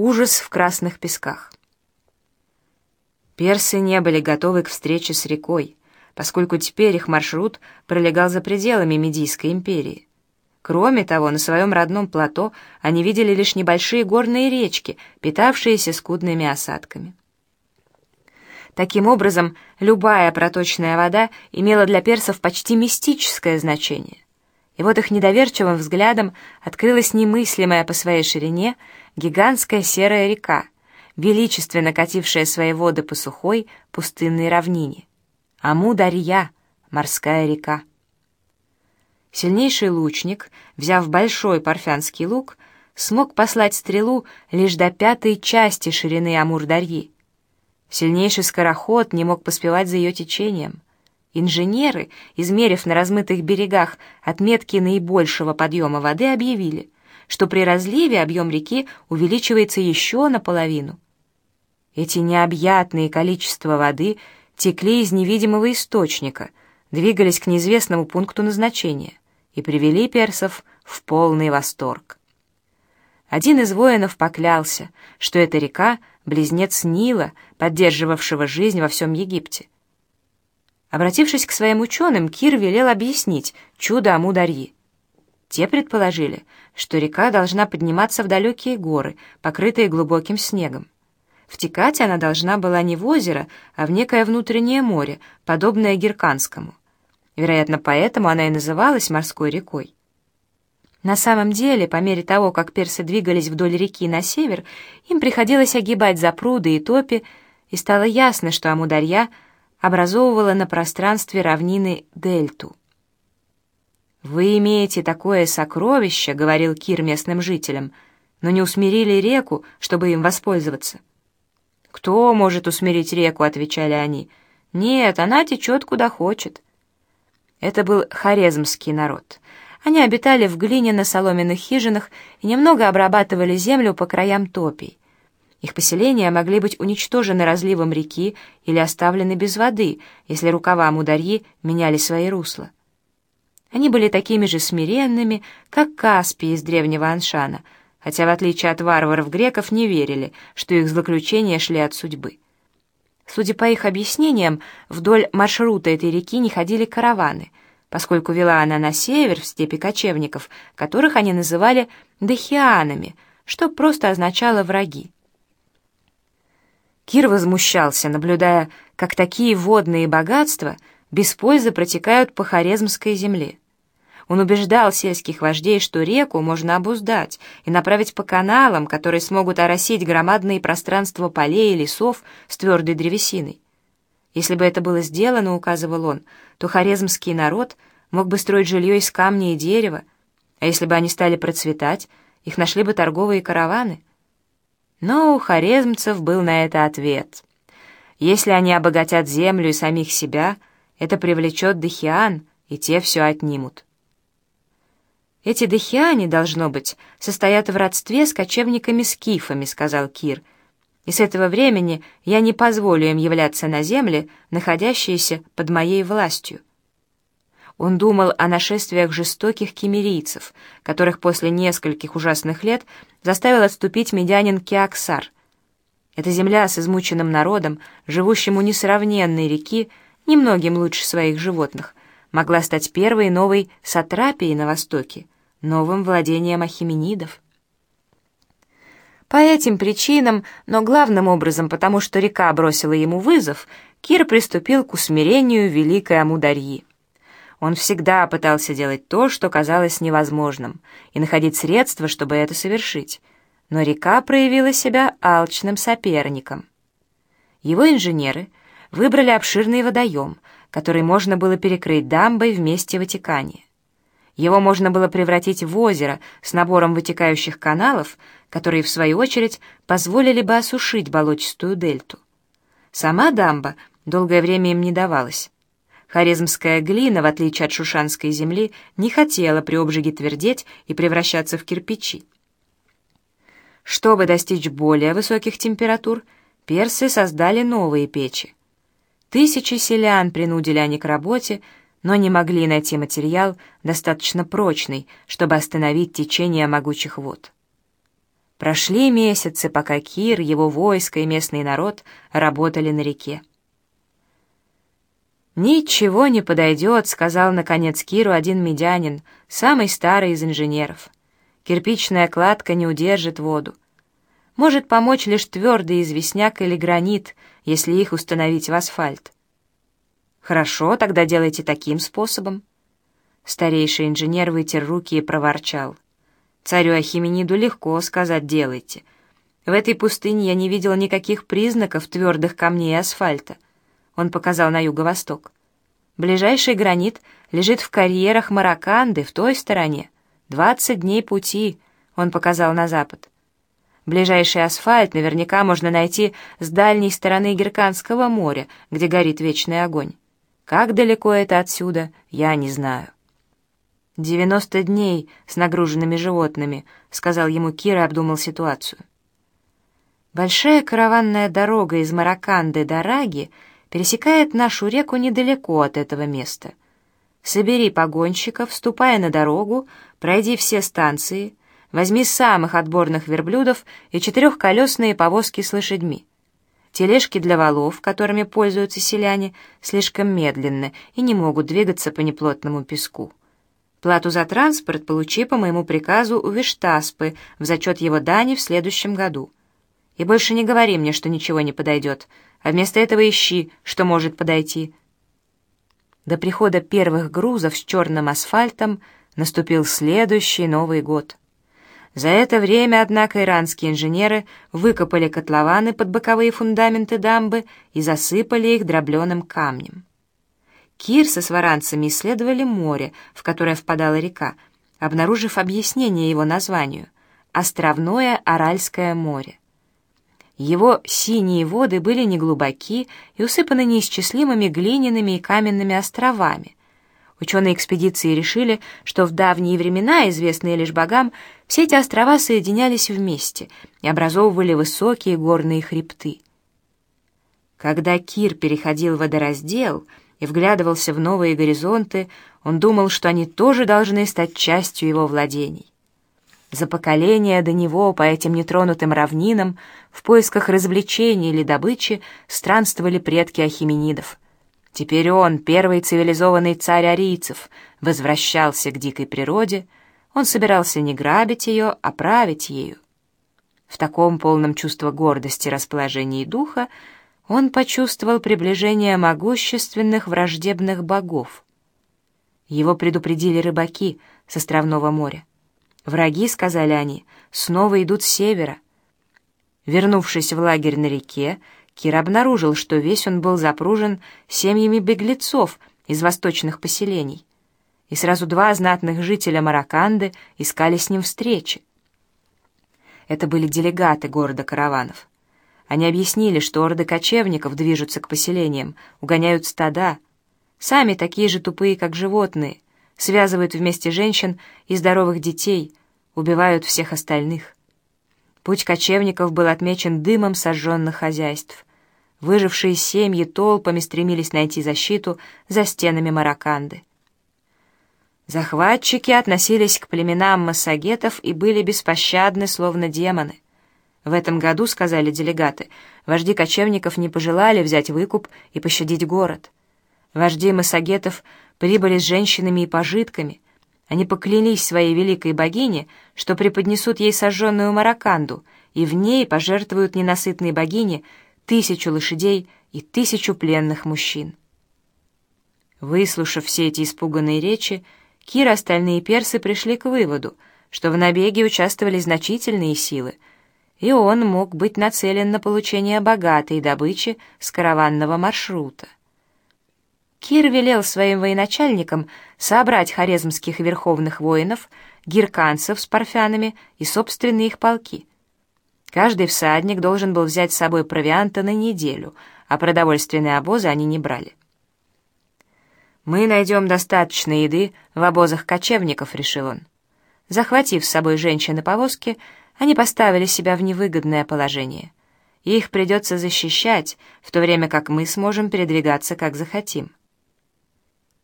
Ужас в красных песках. Персы не были готовы к встрече с рекой, поскольку теперь их маршрут пролегал за пределами Медийской империи. Кроме того, на своем родном плато они видели лишь небольшие горные речки, питавшиеся скудными осадками. Таким образом, любая проточная вода имела для персов почти мистическое значение. И вот их недоверчивым взглядом открылась немыслимая по своей ширине гигантская серая река, величественно катившая свои воды по сухой пустынной равнине. Аму-Дарья, морская река. Сильнейший лучник, взяв большой парфянский лук, смог послать стрелу лишь до пятой части ширины Амур-Дарьи. Сильнейший скороход не мог поспевать за ее течением. Инженеры, измерив на размытых берегах отметки наибольшего подъема воды, объявили, что при разливе объем реки увеличивается еще наполовину. Эти необъятные количества воды текли из невидимого источника, двигались к неизвестному пункту назначения и привели персов в полный восторг. Один из воинов поклялся, что эта река — близнец Нила, поддерживавшего жизнь во всем Египте. Обратившись к своим ученым, Кир велел объяснить чудо Амударьи. Те предположили, что река должна подниматься в далекие горы, покрытые глубоким снегом. Втекать она должна была не в озеро, а в некое внутреннее море, подобное Герканскому. Вероятно, поэтому она и называлась морской рекой. На самом деле, по мере того, как персы двигались вдоль реки на север, им приходилось огибать запруды и топи, и стало ясно, что Амударья — образовывала на пространстве равнины дельту. «Вы имеете такое сокровище», — говорил Кир местным жителям, «но не усмирили реку, чтобы им воспользоваться». «Кто может усмирить реку?» — отвечали они. «Нет, она течет куда хочет». Это был хорезмский народ. Они обитали в глиняно-соломенных хижинах и немного обрабатывали землю по краям топий. Их поселения могли быть уничтожены разливом реки или оставлены без воды, если рукава Мударьи меняли свои русла. Они были такими же смиренными, как Каспий из древнего Аншана, хотя, в отличие от варваров-греков, не верили, что их злоключения шли от судьбы. Судя по их объяснениям, вдоль маршрута этой реки не ходили караваны, поскольку вела она на север, в степи кочевников, которых они называли «дахианами», что просто означало «враги». Кир возмущался, наблюдая, как такие водные богатства без пользы протекают по Хорезмской земле. Он убеждал сельских вождей, что реку можно обуздать и направить по каналам, которые смогут оросить громадные пространства полей и лесов с твердой древесиной. Если бы это было сделано, указывал он, то хорезмский народ мог бы строить жилье из камня и дерева, а если бы они стали процветать, их нашли бы торговые караваны — но у хорезмцев был на это ответ. Если они обогатят землю и самих себя, это привлечет дыхиан, и те все отнимут. «Эти дыхиане, должно быть, состоят в родстве с кочевниками-скифами», — сказал Кир. «И с этого времени я не позволю им являться на земле, находящиеся под моей властью. Он думал о нашествиях жестоких кемерийцев, которых после нескольких ужасных лет заставил отступить медянин Кеоксар. Эта земля с измученным народом, живущим у несравненной реки, немногим лучше своих животных, могла стать первой новой сатрапией на Востоке, новым владением ахименидов. По этим причинам, но главным образом потому, что река бросила ему вызов, Кир приступил к усмирению Великой Амударьи. Он всегда пытался делать то, что казалось невозможным, и находить средства, чтобы это совершить. Но река проявила себя алчным соперником. Его инженеры выбрали обширный водоем, который можно было перекрыть дамбой вместе вытекания. Его можно было превратить в озеро с набором вытекающих каналов, которые, в свою очередь, позволили бы осушить болотистую дельту. Сама дамба долгое время им не давалась. Хорезмская глина, в отличие от шушанской земли, не хотела при обжиге твердеть и превращаться в кирпичи. Чтобы достичь более высоких температур, персы создали новые печи. Тысячи селян принудили они к работе, но не могли найти материал достаточно прочный, чтобы остановить течение могучих вод. Прошли месяцы, пока Кир, его войско и местный народ работали на реке. «Ничего не подойдет», — сказал, наконец, Киру один медянин, самый старый из инженеров. «Кирпичная кладка не удержит воду. Может помочь лишь твердый известняк или гранит, если их установить в асфальт». «Хорошо, тогда делайте таким способом». Старейший инженер вытер руки и проворчал — Царю Ахимениду легко сказать «делайте». В этой пустыне я не видел никаких признаков твердых камней и асфальта. Он показал на юго-восток. Ближайший гранит лежит в карьерах Мараканды, в той стороне. Двадцать дней пути, он показал на запад. Ближайший асфальт наверняка можно найти с дальней стороны Герканского моря, где горит вечный огонь. Как далеко это отсюда, я не знаю. «Девяносто дней с нагруженными животными», — сказал ему Кира и обдумал ситуацию. Большая караванная дорога из Мараканды до Раги пересекает нашу реку недалеко от этого места. Собери погонщиков, ступая на дорогу, пройди все станции, возьми самых отборных верблюдов и четырехколесные повозки с лошадьми. Тележки для валов, которыми пользуются селяне, слишком медленны и не могут двигаться по неплотному песку. Плату за транспорт получи по моему приказу у Виштаспы в зачет его дани в следующем году. И больше не говори мне, что ничего не подойдет, а вместо этого ищи, что может подойти. До прихода первых грузов с черным асфальтом наступил следующий Новый год. За это время, однако, иранские инженеры выкопали котлованы под боковые фундаменты дамбы и засыпали их дробленым камнем. Кир со сваранцами исследовали море, в которое впадала река, обнаружив объяснение его названию — Островное Аральское море. Его синие воды были неглубоки и усыпаны неисчислимыми глиняными и каменными островами. Ученые экспедиции решили, что в давние времена, известные лишь богам, все эти острова соединялись вместе и образовывали высокие горные хребты. Когда Кир переходил водораздел — и вглядывался в новые горизонты, он думал, что они тоже должны стать частью его владений. За поколения до него по этим нетронутым равнинам в поисках развлечений или добычи странствовали предки ахименидов. Теперь он, первый цивилизованный царь арийцев, возвращался к дикой природе, он собирался не грабить ее, а править ею. В таком полном чувства гордости, расположении духа он почувствовал приближение могущественных враждебных богов. Его предупредили рыбаки с островного моря. Враги, сказали они, снова идут с севера. Вернувшись в лагерь на реке, Кир обнаружил, что весь он был запружен семьями беглецов из восточных поселений. И сразу два знатных жителя Мараканды искали с ним встречи. Это были делегаты города караванов. Они объяснили, что орды кочевников движутся к поселениям, угоняют стада. Сами такие же тупые, как животные, связывают вместе женщин и здоровых детей, убивают всех остальных. Путь кочевников был отмечен дымом сожженных хозяйств. Выжившие семьи толпами стремились найти защиту за стенами Мараканды. Захватчики относились к племенам массагетов и были беспощадны, словно демоны. В этом году, сказали делегаты, вожди кочевников не пожелали взять выкуп и пощадить город. Вожди массагетов прибыли с женщинами и пожитками. Они поклялись своей великой богине, что преподнесут ей сожженную мараканду, и в ней пожертвуют ненасытной богине тысячу лошадей и тысячу пленных мужчин. Выслушав все эти испуганные речи, Кир и остальные персы пришли к выводу, что в набеге участвовали значительные силы — и он мог быть нацелен на получение богатой добычи с караванного маршрута. Кир велел своим военачальникам собрать хорезмских верховных воинов, гирканцев с парфянами и собственные их полки. Каждый всадник должен был взять с собой провианта на неделю, а продовольственные обозы они не брали. «Мы найдем достаточно еды в обозах кочевников», — решил он. Захватив с собой женщин и повозки, они поставили себя в невыгодное положение. Их придется защищать, в то время как мы сможем передвигаться, как захотим.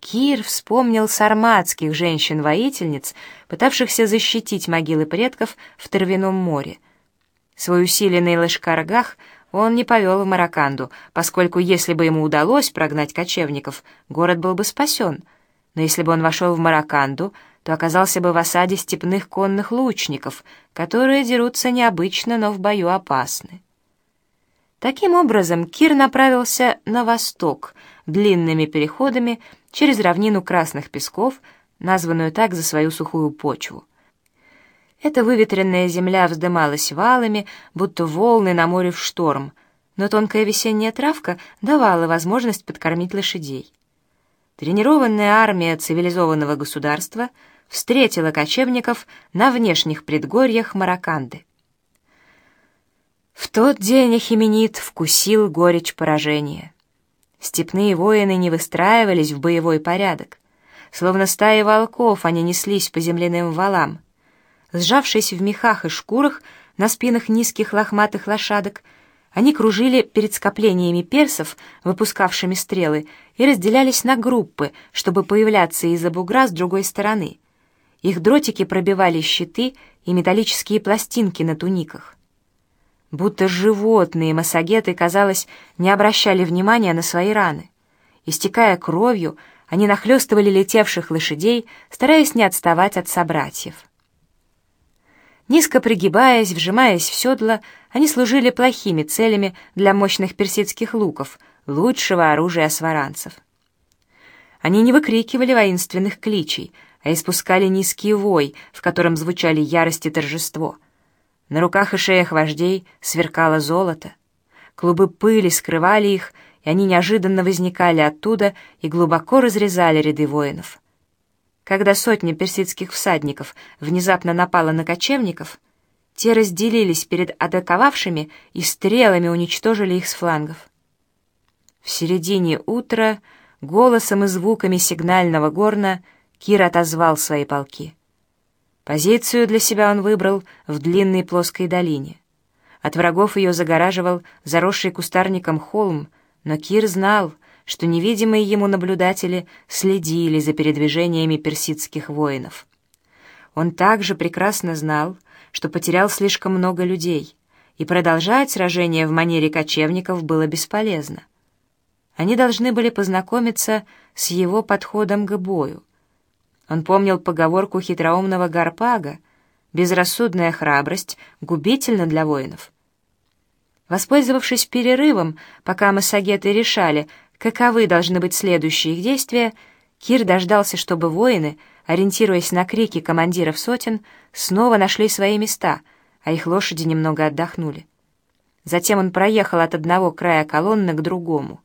Кир вспомнил сарматских женщин-воительниц, пытавшихся защитить могилы предков в Травяном море, Свой усиленный лышкаргах он не повел в Мараканду, поскольку если бы ему удалось прогнать кочевников, город был бы спасен. Но если бы он вошел в Мараканду, то оказался бы в осаде степных конных лучников, которые дерутся необычно, но в бою опасны. Таким образом, Кир направился на восток, длинными переходами через равнину Красных Песков, названную так за свою сухую почву. Эта выветренная земля вздымалась валами, будто волны на море в шторм, но тонкая весенняя травка давала возможность подкормить лошадей. Тренированная армия цивилизованного государства встретила кочевников на внешних предгорьях Мараканды. В тот день Ахименид вкусил горечь поражения. Степные воины не выстраивались в боевой порядок. Словно стаи волков они неслись по земляным валам. Сжавшись в мехах и шкурах на спинах низких лохматых лошадок, они кружили перед скоплениями персов, выпускавшими стрелы, и разделялись на группы, чтобы появляться из-за бугра с другой стороны. Их дротики пробивали щиты и металлические пластинки на туниках. Будто животные массагеты, казалось, не обращали внимания на свои раны. Истекая кровью, они нахлестывали летевших лошадей, стараясь не отставать от собратьев. Низко пригибаясь, вжимаясь в седло, они служили плохими целями для мощных персидских луков, лучшего оружия сваранцев. Они не выкрикивали воинственных кличей, а испускали низкий вой, в котором звучали ярость и торжество — на руках и шеях вождей сверкало золото. Клубы пыли скрывали их, и они неожиданно возникали оттуда и глубоко разрезали ряды воинов. Когда сотня персидских всадников внезапно напала на кочевников, те разделились перед атаковавшими и стрелами уничтожили их с флангов. В середине утра голосом и звуками сигнального горна Кир отозвал свои полки — Позицию для себя он выбрал в длинной плоской долине. От врагов ее загораживал заросший кустарником холм, но Кир знал, что невидимые ему наблюдатели следили за передвижениями персидских воинов. Он также прекрасно знал, что потерял слишком много людей, и продолжать сражение в манере кочевников было бесполезно. Они должны были познакомиться с его подходом к бою — он помнил поговорку хитроумного Гарпага «Безрассудная храбрость губительна для воинов». Воспользовавшись перерывом, пока массагеты решали, каковы должны быть следующие их действия, Кир дождался, чтобы воины, ориентируясь на крики командиров сотен, снова нашли свои места, а их лошади немного отдохнули. Затем он проехал от одного края колонны к другому.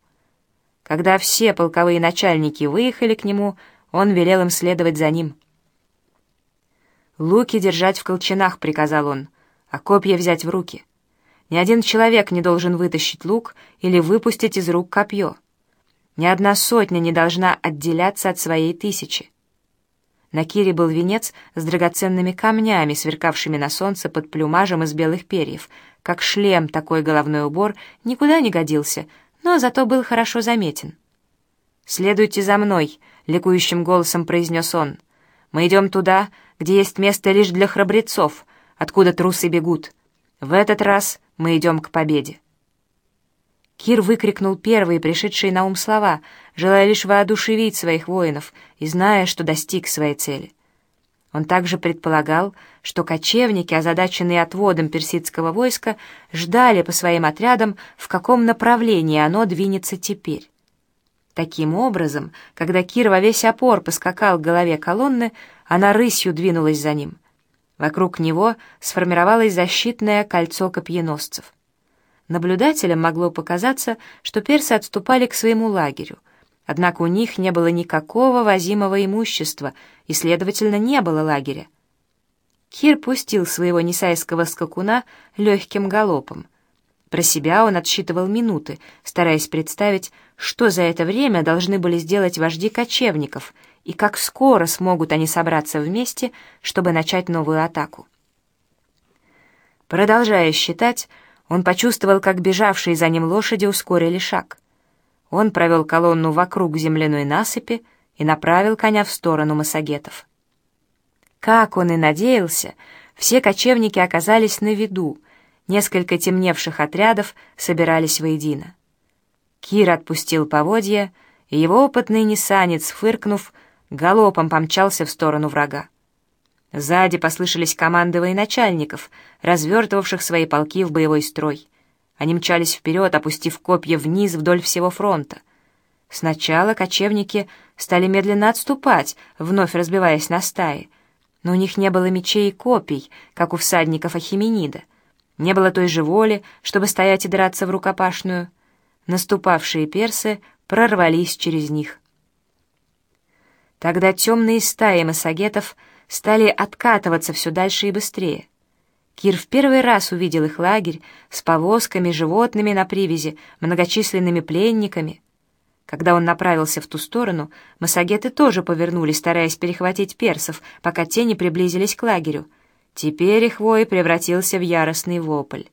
Когда все полковые начальники выехали к нему, он велел им следовать за ним. «Луки держать в колчанах», — приказал он, — «а копья взять в руки. Ни один человек не должен вытащить лук или выпустить из рук копье. Ни одна сотня не должна отделяться от своей тысячи». На Кире был венец с драгоценными камнями, сверкавшими на солнце под плюмажем из белых перьев. Как шлем такой головной убор никуда не годился, но зато был хорошо заметен. «Следуйте за мной», — ликующим голосом произнес он. «Мы идем туда, где есть место лишь для храбрецов, откуда трусы бегут. В этот раз мы идем к победе». Кир выкрикнул первые пришедшие на ум слова, желая лишь воодушевить своих воинов и зная, что достиг своей цели. Он также предполагал, что кочевники, озадаченные отводом персидского войска, ждали по своим отрядам, в каком направлении оно двинется теперь. Таким образом, когда Кир во весь опор поскакал к голове колонны, она рысью двинулась за ним. Вокруг него сформировалось защитное кольцо копьеносцев. Наблюдателям могло показаться, что персы отступали к своему лагерю, однако у них не было никакого возимого имущества и, следовательно, не было лагеря. Кир пустил своего несайского скакуна легким галопом — про себя он отсчитывал минуты, стараясь представить, что за это время должны были сделать вожди кочевников и как скоро смогут они собраться вместе, чтобы начать новую атаку. Продолжая считать, он почувствовал, как бежавшие за ним лошади ускорили шаг. Он провел колонну вокруг земляной насыпи и направил коня в сторону массагетов. Как он и надеялся, все кочевники оказались на виду — Несколько темневших отрядов собирались воедино. Кир отпустил поводья, и его опытный несанец, фыркнув, галопом помчался в сторону врага. Сзади послышались команды военачальников, развертывавших свои полки в боевой строй. Они мчались вперед, опустив копья вниз вдоль всего фронта. Сначала кочевники стали медленно отступать, вновь разбиваясь на стаи, но у них не было мечей и копий, как у всадников Ахименида. Не было той же воли, чтобы стоять и драться в рукопашную. Наступавшие персы прорвались через них. Тогда темные стаи массагетов стали откатываться все дальше и быстрее. Кир в первый раз увидел их лагерь с повозками, животными на привязи, многочисленными пленниками. Когда он направился в ту сторону, массагеты тоже повернулись, стараясь перехватить персов, пока те не приблизились к лагерю. Теперь их вой превратился в яростный вопль.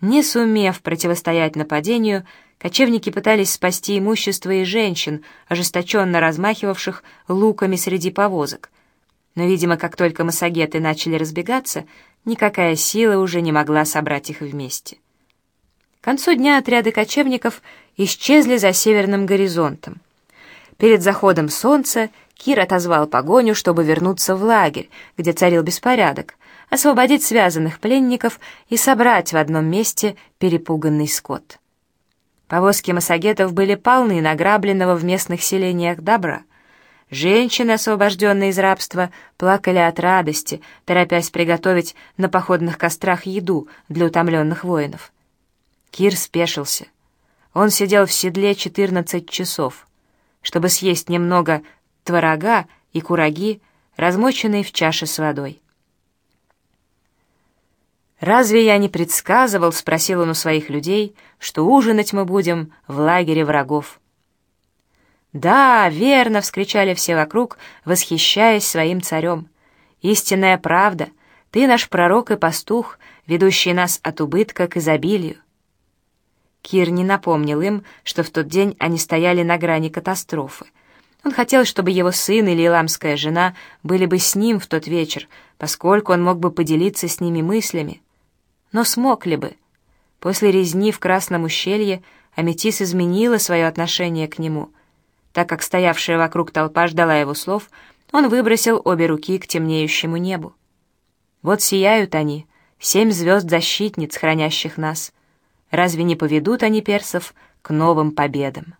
Не сумев противостоять нападению, кочевники пытались спасти имущество и женщин, ожесточенно размахивавших луками среди повозок. Но, видимо, как только массагеты начали разбегаться, никакая сила уже не могла собрать их вместе. К концу дня отряды кочевников исчезли за северным горизонтом. Перед заходом солнца Кир отозвал погоню, чтобы вернуться в лагерь, где царил беспорядок, освободить связанных пленников и собрать в одном месте перепуганный скот. Повозки массагетов были полны награбленного в местных селениях добра. Женщины, освобожденные из рабства, плакали от радости, торопясь приготовить на походных кострах еду для утомленных воинов. Кир спешился. Он сидел в седле 14 часов, чтобы съесть немного творога и кураги, размоченные в чаше с водой. «Разве я не предсказывал, — спросил он у своих людей, — что ужинать мы будем в лагере врагов?» «Да, верно!» — вскричали все вокруг, восхищаясь своим царем. «Истинная правда! Ты наш пророк и пастух, ведущий нас от убытка к изобилию!» Кир не напомнил им, что в тот день они стояли на грани катастрофы — он хотел, чтобы его сын или иламская жена были бы с ним в тот вечер, поскольку он мог бы поделиться с ними мыслями. Но смог ли бы? После резни в Красном ущелье Аметис изменила свое отношение к нему. Так как стоявшая вокруг толпа ждала его слов, он выбросил обе руки к темнеющему небу. Вот сияют они, семь звезд-защитниц, хранящих нас. Разве не поведут они персов к новым победам?